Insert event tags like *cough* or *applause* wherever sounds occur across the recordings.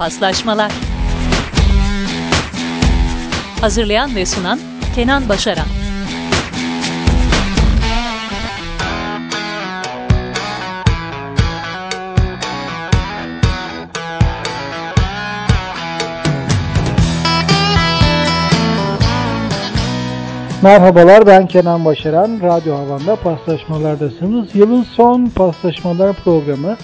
Paslaşmalar Hazırlayan ve sunan Kenan Başaran Merhabalar ben Kenan Başaran. Radyo Havan'da paslaşmalardasınız. Yılın son paslaşmalar programı.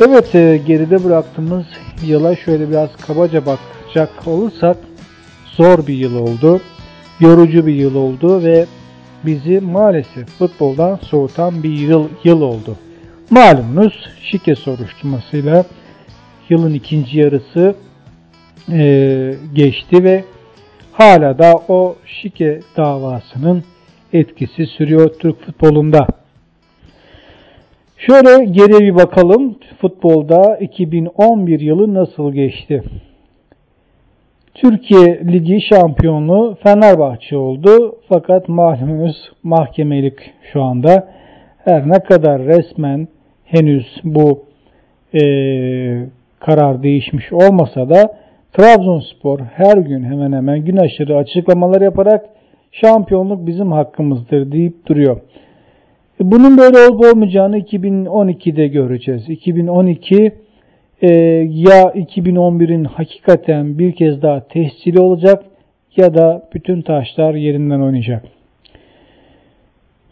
Evet e, geride bıraktığımız yıla şöyle biraz kabaca bakacak olursak zor bir yıl oldu. Yorucu bir yıl oldu ve bizi maalesef futboldan soğutan bir yıl, yıl oldu. Malumunuz şike soruşturmasıyla yılın ikinci yarısı e, geçti ve hala da o şike davasının etkisi sürüyor Türk futbolunda. Şöyle geriye bir bakalım. Futbolda 2011 yılı nasıl geçti? Türkiye Ligi şampiyonu Fenerbahçe oldu. Fakat malumunuz mahkemelik şu anda. Her ne kadar resmen henüz bu e, karar değişmiş olmasa da Trabzonspor her gün hemen hemen gün aşırı açıklamalar yaparak şampiyonluk bizim hakkımızdır deyip duruyor. E, bunun böyle olup olmayacağını 2012'de göreceğiz. 2012 e, ya 2011'in hakikaten bir kez daha tescili olacak ya da bütün taşlar yerinden oynayacak.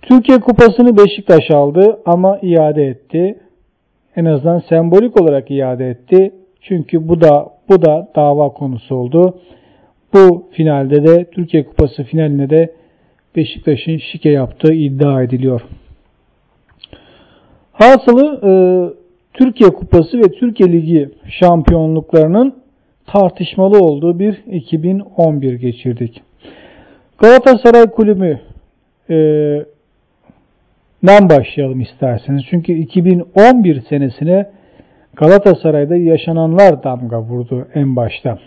Türkiye Kupası'nı Beşiktaş aldı ama iade etti. En azından sembolik olarak iade etti. Çünkü bu da bu da dava konusu oldu. Bu finalde de Türkiye Kupası finaline de Beşiktaş'ın şike yaptığı iddia ediliyor. Hasılı e, Türkiye Kupası ve Türkiye Ligi şampiyonluklarının tartışmalı olduğu bir 2011 geçirdik. Galatasaray Kulübü e, den başlayalım isterseniz. Çünkü 2011 senesine Galatasaray'da yaşananlar damga vurdu en başta.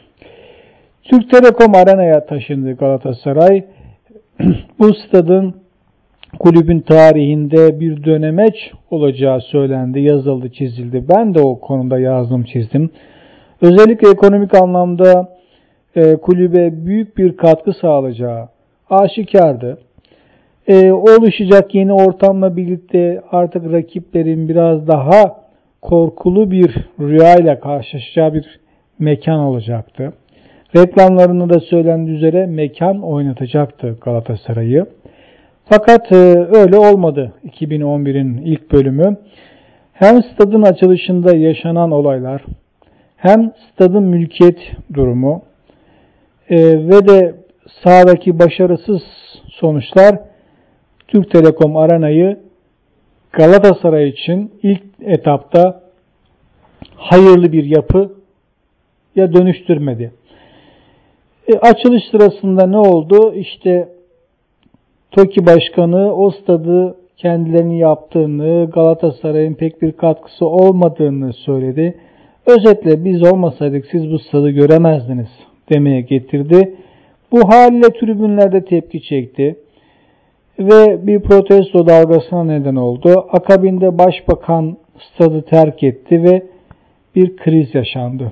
Türk Telekom Arena'ya taşındı Galatasaray. *clears throat* Bu stadın kulübün tarihinde bir dönemeç olacağı söylendi, yazıldı, çizildi. Ben de o konuda yazdım, çizdim. Özellikle ekonomik anlamda e, kulübe büyük bir katkı sağlayacağı aşikardı. E, oluşacak yeni ortamla birlikte artık rakiplerin biraz daha korkulu bir rüyayla karşılaşacağı bir mekan olacaktı. Reklamlarında da söylendiği üzere mekan oynatacaktı Galatasaray'ı. Fakat e, öyle olmadı 2011'in ilk bölümü. Hem stadın açılışında yaşanan olaylar, hem stadın mülkiyet durumu e, ve de sahadaki başarısız sonuçlar Türk Telekom Arena'yı Galatasaray için ilk etapta hayırlı bir yapı ya dönüştürmedi. E, açılış sırasında ne oldu? İşte TOKİ Başkanı o stadı kendilerinin yaptığını, Galatasaray'ın pek bir katkısı olmadığını söyledi. Özetle biz olmasaydık siz bu stadı göremezdiniz demeye getirdi. Bu haliyle tribünlerde tepki çekti ve bir protesto dalgasına neden oldu. Akabinde başbakan stadı terk etti ve bir kriz yaşandı.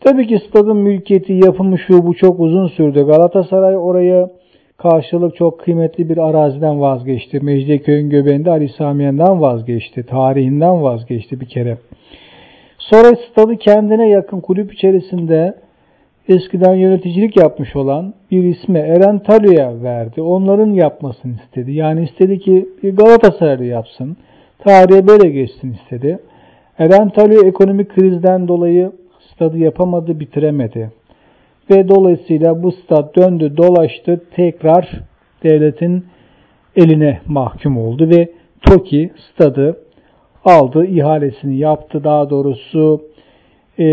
Tabii ki stadın mülkiyeti, yapımı şu bu çok uzun sürdü. Galatasaray oraya karşılık çok kıymetli bir araziden vazgeçti. Mecidiyeköy'ün göbeğinde Ali Samiyen'den vazgeçti. Tarihinden vazgeçti bir kere. Sonra stadı kendine yakın kulüp içerisinde eskiden yöneticilik yapmış olan bir isme Eren Talio'ya verdi. Onların yapmasını istedi. Yani istedi ki Galatasaray'ı yapsın. Tarihe böyle geçsin istedi. Eren Talio ekonomik krizden dolayı stadı yapamadı, bitiremedi. Ve dolayısıyla bu stat döndü, dolaştı, tekrar devletin eline mahkum oldu ve TOKİ stadı aldı, ihalesini yaptı. Daha doğrusu e,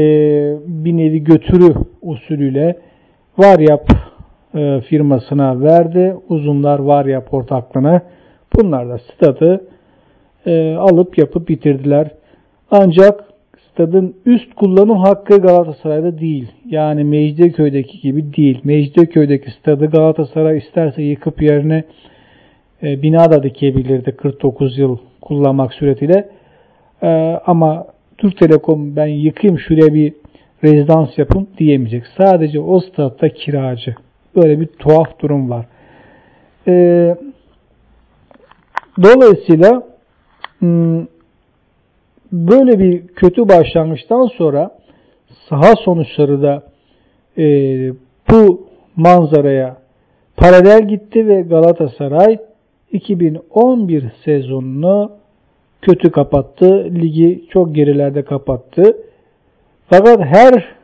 bir nevi götürü usulüyle Varyap e, firmasına verdi. Uzunlar Varyap ortaklığına. Bunlar da stadı e, alıp yapıp bitirdiler. Ancak stadın üst kullanım hakkı Galatasaray'da değil. Yani Mecidiyeköy'deki gibi değil. Mecidiyeköy'deki stadı Galatasaray isterse yıkıp yerine e, bina da dikebilirdi 49 yıl kullanmak suretiyle. E, ama Türk Telekom ben yıkayım şuraya bir rezidans yapın diyemeyecek. Sadece o statta kiracı. Böyle bir tuhaf durum var. Ee, dolayısıyla hmm, böyle bir kötü başlangıçtan sonra saha sonuçları da e, bu manzaraya paralel gitti ve Galatasaray 2011 sezonunu kötü kapattı. Ligi çok gerilerde kapattı. Fakat her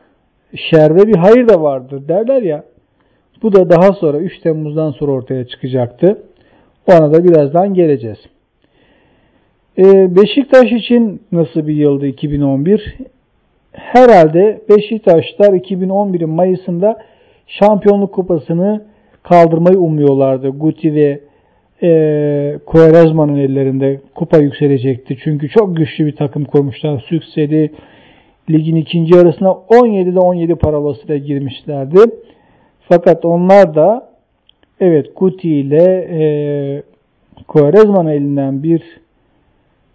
şerde bir hayır da vardır derler ya. Bu da daha sonra 3 Temmuz'dan sonra ortaya çıkacaktı. Ona da birazdan geleceğiz. Ee, Beşiktaş için nasıl bir yıldı 2011? Herhalde Beşiktaşlar 2011'in Mayıs'ında Şampiyonluk Kupası'nı kaldırmayı umuyorlardı. Guti ve e, Quaresma'nın ellerinde kupa yükselecekti. Çünkü çok güçlü bir takım kurmuşlar. Sükseli ligin ikinci yarısına 17'de 17 parolasıyla girmişlerdi. Fakat onlar da evet Guti ile e, Quaresma'nın elinden bir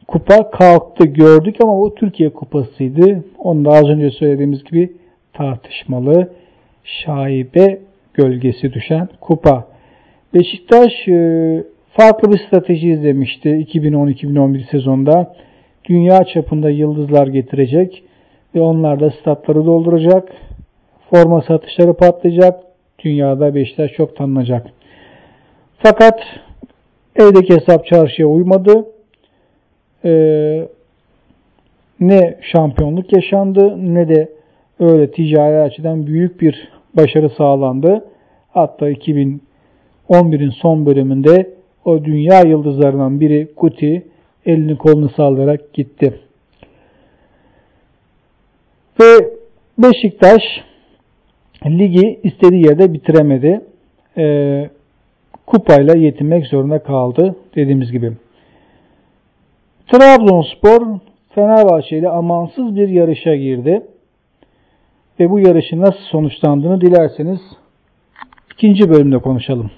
kupa kalktı gördük ama bu Türkiye kupasıydı. Onu da az önce söylediğimiz gibi tartışmalı, şaibe gölgesi düşen kupa. Beşiktaş e, farklı bir strateji izlemişti 2010-2011 sezonda. Dünya çapında yıldızlar getirecek ve onlar da statları dolduracak. Forma satışları patlayacak. Dünyada Beşiktaş çok tanınacak. Fakat evdeki hesap çarşıya uymadı. Ee, ne şampiyonluk yaşandı ne de öyle ticari açıdan büyük bir başarı sağlandı. Hatta 2011'in son bölümünde o dünya yıldızlarından biri Kuti elini kolunu sallayarak gitti. Ve Beşiktaş ligi istediği yerde bitiremedi. E, kupayla yetinmek zorunda kaldı dediğimiz gibi. Trabzonspor Fenerbahçe ile amansız bir yarışa girdi. Ve bu yarışın nasıl sonuçlandığını dilerseniz ikinci bölümde konuşalım.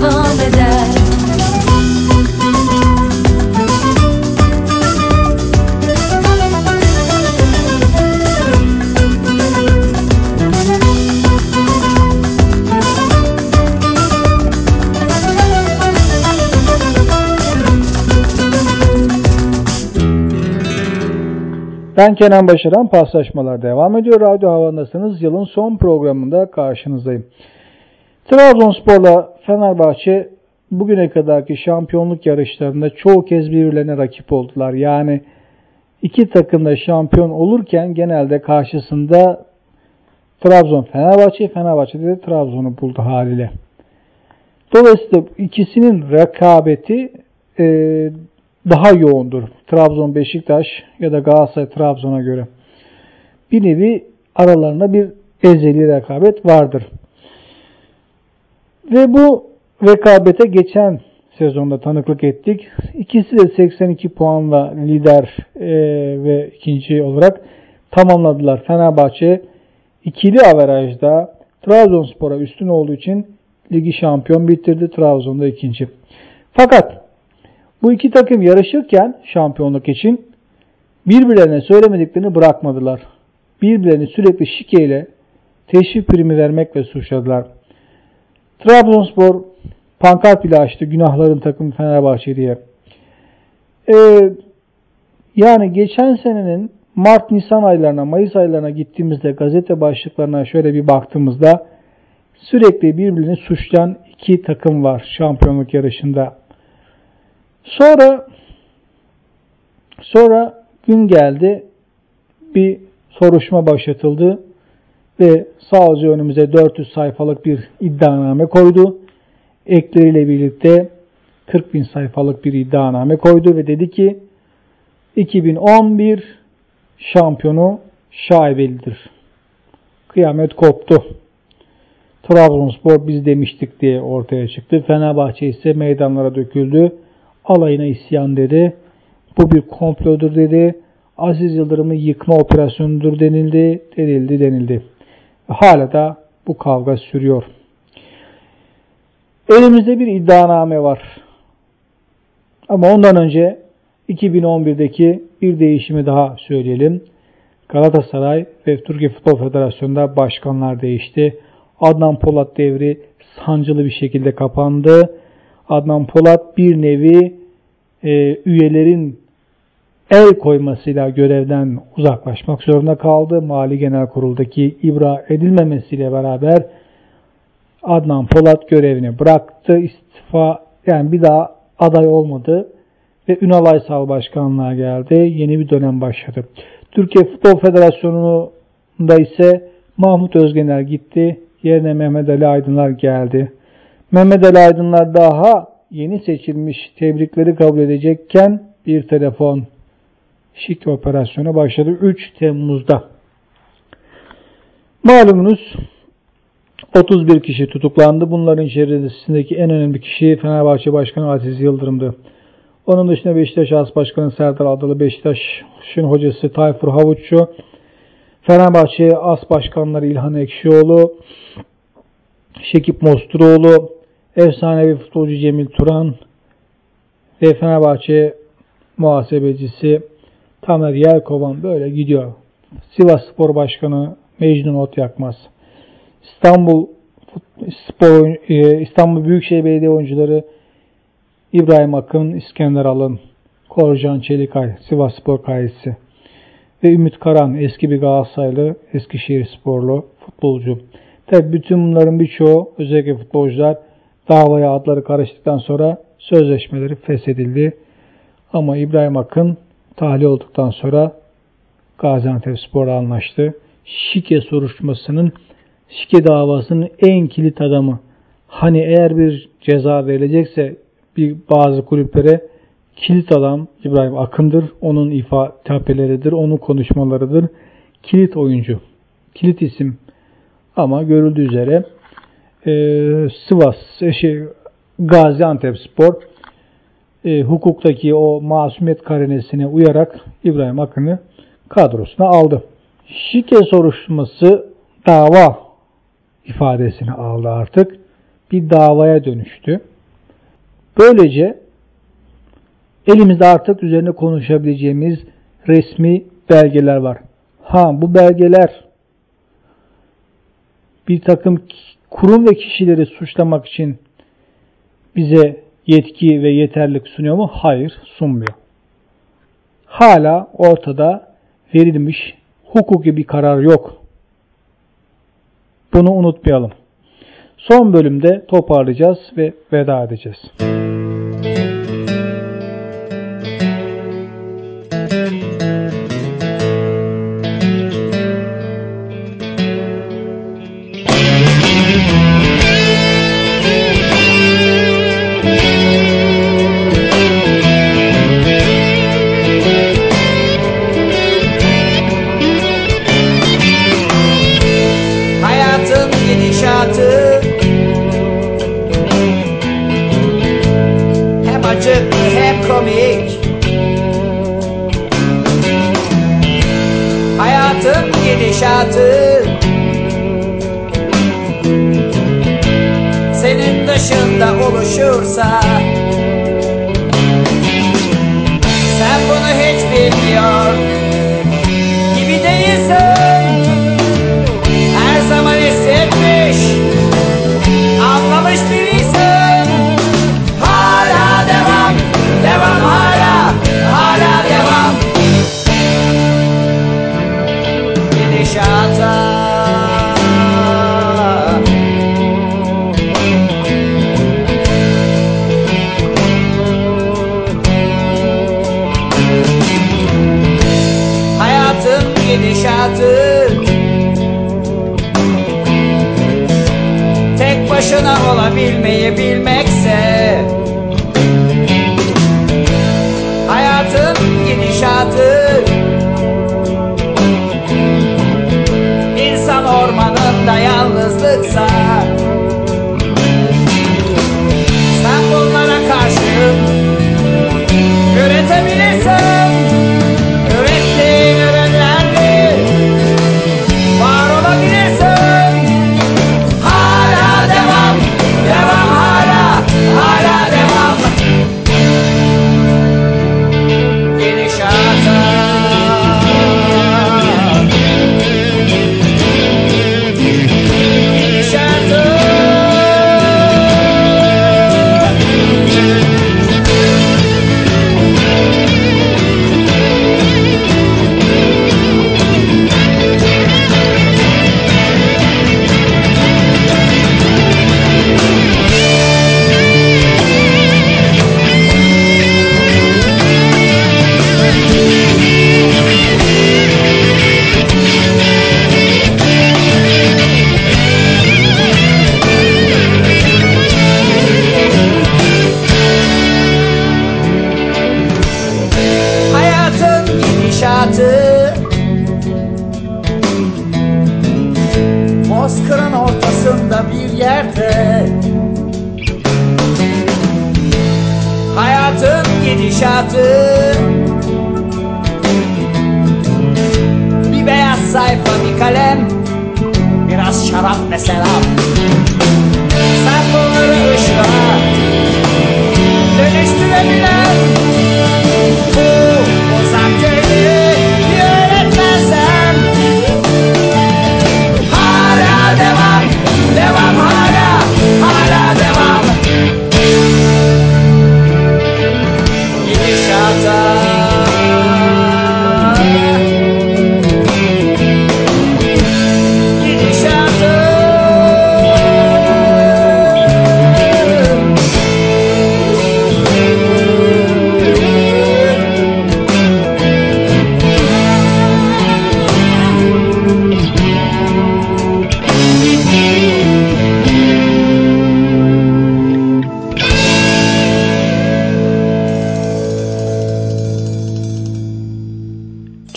Devam eder Ben Kenan Başaran, paslaşmalar devam ediyor. Radyo Havan'dasınız. Yılın son programında karşınızdayım. Trabzonspor'la Fenerbahçe bugüne kadarki şampiyonluk yarışlarında çoğu kez birbirlerine rakip oldular. Yani iki takım da şampiyon olurken genelde karşısında Trabzon Fenerbahçe, Fenerbahçe de Trabzon'u buldu haliyle. Dolayısıyla ikisinin rekabeti e, daha yoğundur. Trabzon Beşiktaş ya da Galatasaray Trabzon'a göre. Bir nevi aralarında bir ezeli rekabet vardır. Ve bu rekabete geçen sezonda tanıklık ettik. İkisi de 82 puanla lider e, ve ikinci olarak tamamladılar. Fenerbahçe ikili averajda Trabzonspor'a üstün olduğu için ligi şampiyon bitirdi. Trabzon'da ikinci. Fakat bu iki takım yarışırken şampiyonluk için birbirlerine söylemediklerini bırakmadılar. Birbirlerini sürekli şikeyle teşvik primi vermekle suçladılar. Trabzonspor pankart bile açtı günahların takımı Fenerbahçe diye. Ee, yani geçen senenin Mart-Nisan aylarına, Mayıs aylarına gittiğimizde gazete başlıklarına şöyle bir baktığımızda sürekli birbirini suçlayan iki takım var şampiyonluk yarışında. Sonra sonra gün geldi bir soruşma başlatıldı ve savcı önümüze 400 sayfalık bir iddianame koydu. Ekleriyle birlikte 40 bin sayfalık bir iddianame koydu ve dedi ki 2011 şampiyonu şaibelidir. Kıyamet koptu. Trabzonspor biz demiştik diye ortaya çıktı. Fenerbahçe ise meydanlara döküldü. Alayına isyan dedi. Bu bir komplodur dedi. Aziz Yıldırım'ı yıkma operasyonudur denildi, denildi, denildi. Hala da bu kavga sürüyor. Elimizde bir iddianame var. Ama ondan önce 2011'deki bir değişimi daha söyleyelim. Galatasaray ve Türkiye Futbol Federasyonu'nda başkanlar değişti. Adnan Polat devri sancılı bir şekilde kapandı. Adnan Polat bir nevi e, üyelerin el koymasıyla görevden uzaklaşmak zorunda kaldı. Mali Genel Kurul'daki ibra edilmemesiyle beraber Adnan Polat görevini bıraktı. istifa yani bir daha aday olmadı ve Ünal Aysal başkanlığa geldi. Yeni bir dönem başladı. Türkiye Futbol Federasyonu'nda ise Mahmut Özgener gitti. Yerine Mehmet Ali Aydınlar geldi. Mehmet Ali Aydınlar daha yeni seçilmiş tebrikleri kabul edecekken bir telefon şik operasyonu başladı 3 Temmuz'da. Malumunuz 31 kişi tutuklandı. Bunların içerisindeki en önemli kişi Fenerbahçe Başkanı Aziz Yıldırım'dı. Onun dışında Beşiktaş As Başkanı Serdar Adalı, Beşiktaş'ın hocası Tayfur Havuççu, Fenerbahçe As Başkanları İlhan Ekşioğlu, Şekip Mosturoğlu, efsanevi futbolcu Cemil Turan ve Fenerbahçe muhasebecisi Tamer Yelkovan böyle gidiyor. Sivas Spor Başkanı Mecnun Ot Yakmaz. İstanbul Spor e, İstanbul Büyükşehir Belediye oyuncuları İbrahim Akın, İskender Alın, Korcan Çelikay, Sivas Spor Kayısı ve Ümit Karan eski bir Galatasaraylı, Eskişehir sporlu futbolcu. Tabi bütün bunların birçoğu özellikle futbolcular davaya adları karıştıktan sonra sözleşmeleri feshedildi. Ama İbrahim Akın tahliye olduktan sonra Gaziantep Spor'la anlaştı. Şike soruşturmasının şike davasının en kilit adamı. Hani eğer bir ceza verilecekse bir bazı kulüplere kilit adam İbrahim Akın'dır. Onun ifa tapeleridir, onun konuşmalarıdır. Kilit oyuncu, kilit isim. Ama görüldüğü üzere e, Sivas, şey, Gaziantep Spor e, hukuktaki o masumiyet karenesine uyarak İbrahim Akın'ı kadrosuna aldı. Şike soruşturması dava ifadesini aldı artık. Bir davaya dönüştü. Böylece elimizde artık üzerine konuşabileceğimiz resmi belgeler var. Ha bu belgeler bir takım kurum ve kişileri suçlamak için bize yetki ve yeterlik sunuyor mu? Hayır, sunmuyor. Hala ortada verilmiş hukuki bir karar yok. Bunu unutmayalım. Son bölümde toparlayacağız ve veda edeceğiz. Hayatın komik Hayatın gidişatı. Senin dışında oluşursa. Sen bunu hiç bilmiyor gibi değilsin başına olabilmeyi bilmekse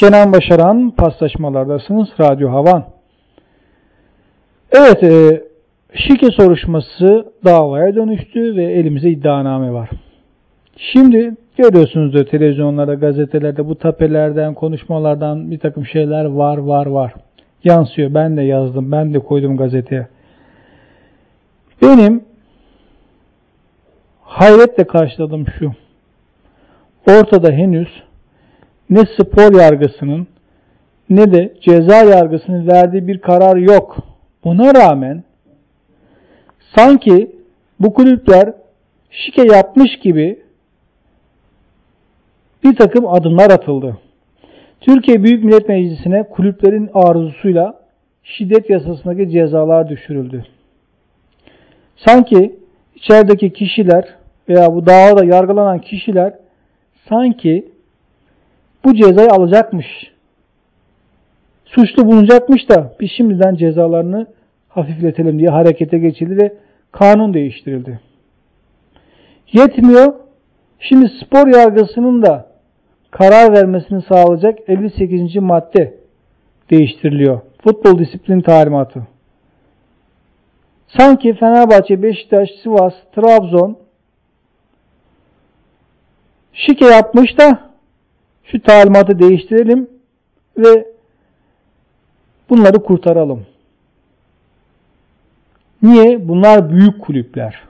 Kenan Başaran paslaşmalardasınız. Radyo Havan. Evet, e, şike soruşması davaya dönüştü ve elimize iddianame var. Şimdi görüyorsunuz da televizyonlarda, gazetelerde bu tapelerden, konuşmalardan bir takım şeyler var, var, var. Yansıyor. Ben de yazdım, ben de koydum gazeteye. Benim hayretle karşıladım şu. Ortada henüz ne spor yargısının ne de ceza yargısının verdiği bir karar yok. Buna rağmen sanki bu kulüpler şike yapmış gibi bir takım adımlar atıldı. Türkiye Büyük Millet Meclisi'ne kulüplerin arzusuyla şiddet yasasındaki cezalar düşürüldü. Sanki içerideki kişiler veya bu davada yargılanan kişiler sanki bu cezayı alacakmış. Suçlu bulunacakmış da biz şimdiden cezalarını hafifletelim diye harekete geçildi ve kanun değiştirildi. Yetmiyor. Şimdi spor yargısının da karar vermesini sağlayacak 58. madde değiştiriliyor. Futbol disiplin talimatı. Sanki Fenerbahçe, Beşiktaş, Sivas, Trabzon şike yapmış da şu talimatı değiştirelim ve bunları kurtaralım. Niye? Bunlar büyük kulüpler.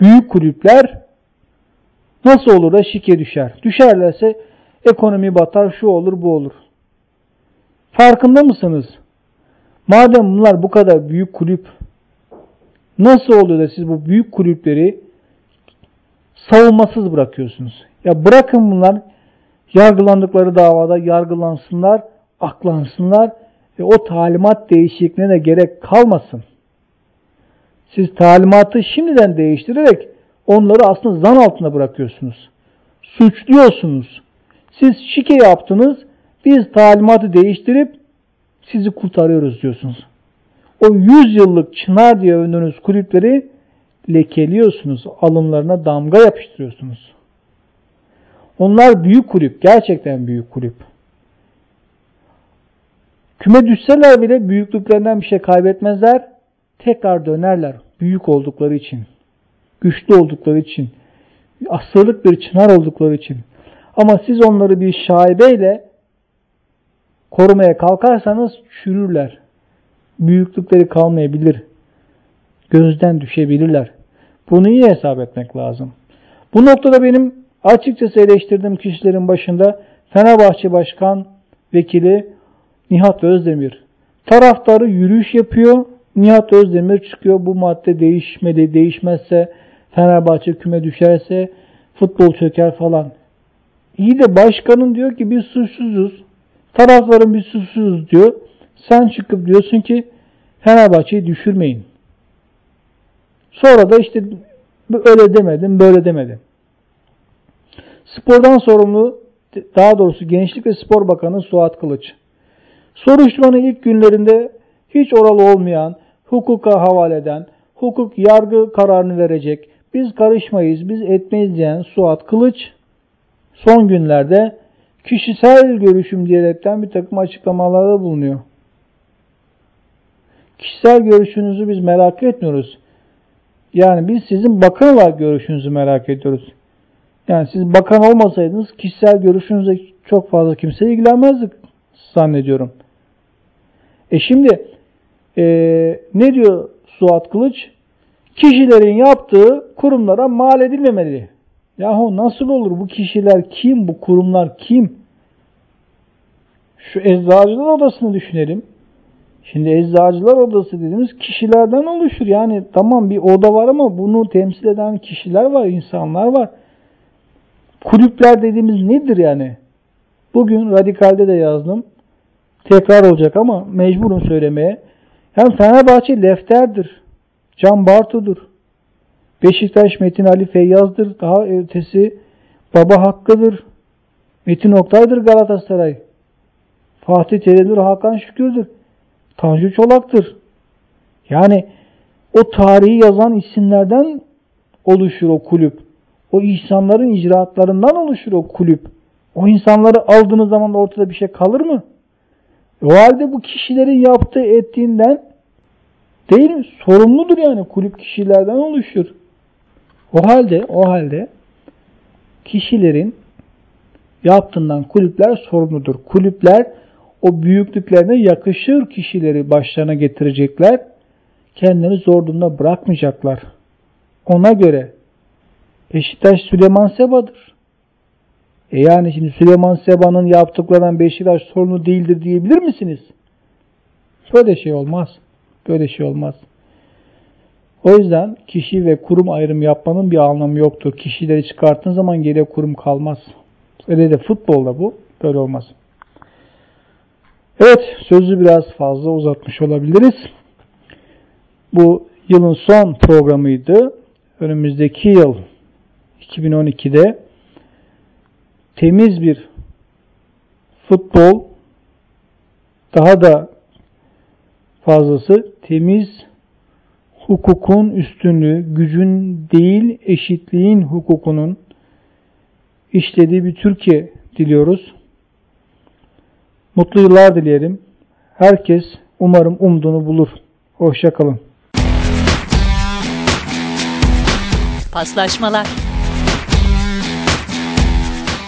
Büyük kulüpler nasıl olur da şike düşer? Düşerlerse ekonomi batar, şu olur, bu olur. Farkında mısınız? Madem bunlar bu kadar büyük kulüp, nasıl oluyor da siz bu büyük kulüpleri savunmasız bırakıyorsunuz? Ya bırakın bunlar yargılandıkları davada yargılansınlar, aklansınlar ve o talimat değişikliğine de gerek kalmasın. Siz talimatı şimdiden değiştirerek onları aslında zan altında bırakıyorsunuz. Suçluyorsunuz. Siz şike yaptınız, biz talimatı değiştirip sizi kurtarıyoruz diyorsunuz. O 100 yıllık çınar diye övündüğünüz kulüpleri lekeliyorsunuz. Alımlarına damga yapıştırıyorsunuz. Onlar büyük kulüp. Gerçekten büyük kulüp. Küme düşseler bile büyüklüklerinden bir şey kaybetmezler. Tekrar dönerler. Büyük oldukları için. Güçlü oldukları için. Asırlık bir çınar oldukları için. Ama siz onları bir şaibeyle korumaya kalkarsanız çürürler. Büyüklükleri kalmayabilir. Gözden düşebilirler. Bunu iyi hesap etmek lazım. Bu noktada benim açıkçası eleştirdiğim kişilerin başında Fenerbahçe Başkan Vekili Nihat Özdemir. Taraftarı yürüyüş yapıyor. Nihat Özdemir çıkıyor. Bu madde değişmeli. Değişmezse Fenerbahçe küme düşerse futbol çöker falan. İyi de başkanın diyor ki biz suçsuzuz. Tarafların biz suçsuzuz diyor. Sen çıkıp diyorsun ki Fenerbahçe'yi düşürmeyin. Sonra da işte öyle demedim, böyle demedim. Spordan sorumlu, daha doğrusu Gençlik ve Spor Bakanı Suat Kılıç. Soruşturmanın ilk günlerinde hiç oralı olmayan, hukuka havale eden, hukuk yargı kararını verecek, biz karışmayız, biz etmeyiz diyen Suat Kılıç son günlerde kişisel görüşüm diyerekten bir takım açıklamalarda bulunuyor. Kişisel görüşünüzü biz merak etmiyoruz. Yani biz sizin bakan görüşünüzü merak ediyoruz. Yani siz bakan olmasaydınız kişisel görüşünüzle çok fazla kimse ilgilenmezdik zannediyorum. E şimdi e, ne diyor Suat Kılıç? Kişilerin yaptığı kurumlara mal edilmemeli. Yahu nasıl olur bu kişiler kim, bu kurumlar kim? Şu eczacılar odasını düşünelim. Şimdi eczacılar odası dediğimiz kişilerden oluşur. Yani tamam bir oda var ama bunu temsil eden kişiler var, insanlar var. Kulüpler dediğimiz nedir yani? Bugün Radikal'de de yazdım. Tekrar olacak ama mecburum söylemeye. Hem Fenerbahçe Lefter'dir. Can Bartu'dur. Beşiktaş Metin Ali Feyyaz'dır. Daha ötesi Baba Hakkı'dır. Metin Oktay'dır Galatasaray. Fatih Terim'dir, Hakan Şükür'dür. Tanju Çolak'tır. Yani o tarihi yazan isimlerden oluşur o kulüp. O insanların icraatlarından oluşur o kulüp. O insanları aldığınız zaman da ortada bir şey kalır mı? O halde bu kişilerin yaptığı ettiğinden değil mi? Sorumludur yani. Kulüp kişilerden oluşur. O halde o halde kişilerin yaptığından kulüpler sorumludur. Kulüpler o büyüklüklerine yakışır kişileri başlarına getirecekler. Kendilerini zor durumda bırakmayacaklar. Ona göre Beşiktaş Süleyman Seba'dır. E yani şimdi Süleyman Seba'nın yaptıklarından Beşiktaş sorumlu değildir diyebilir misiniz? Böyle şey olmaz. Böyle şey olmaz. O yüzden kişi ve kurum ayrım yapmanın bir anlamı yoktur. Kişileri çıkarttığın zaman geriye kurum kalmaz. Öyle de futbolda bu. Böyle olmaz. Evet sözü biraz fazla uzatmış olabiliriz. Bu yılın son programıydı. Önümüzdeki yıl 2012'de temiz bir futbol daha da fazlası temiz hukukun üstünlüğü, gücün değil eşitliğin hukukunun işlediği bir Türkiye diliyoruz. Mutlu yıllar dileyelim. Herkes umarım umduğunu bulur. Hoşçakalın. Paslaşmalar